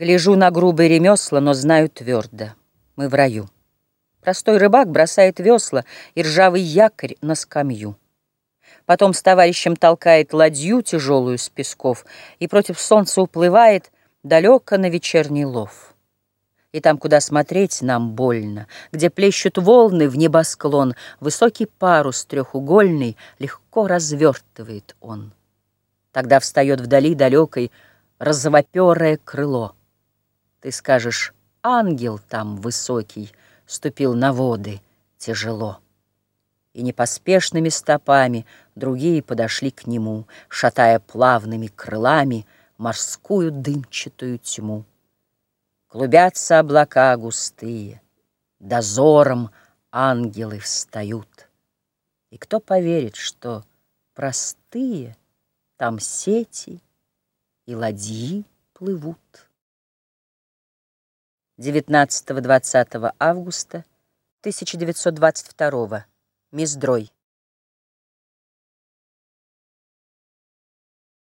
Гляжу на грубые ремесла, но знаю твердо. Мы в раю. Простой рыбак бросает весла и ржавый якорь на скамью. Потом с товарищем толкает ладью тяжелую с песков и против солнца уплывает далеко на вечерний лов. И там, куда смотреть нам больно, где плещут волны в небосклон, высокий парус трехугольный легко развертывает он. Тогда встает вдали далекой розовоперое крыло — ты скажешь, ангел там высокий Ступил на воды тяжело. И непоспешными стопами Другие подошли к нему, Шатая плавными крылами Морскую дымчатую тьму. Клубятся облака густые, Дозором ангелы встают. И кто поверит, что простые Там сети и ладьи плывут? 19-20 августа 1922 Миздрой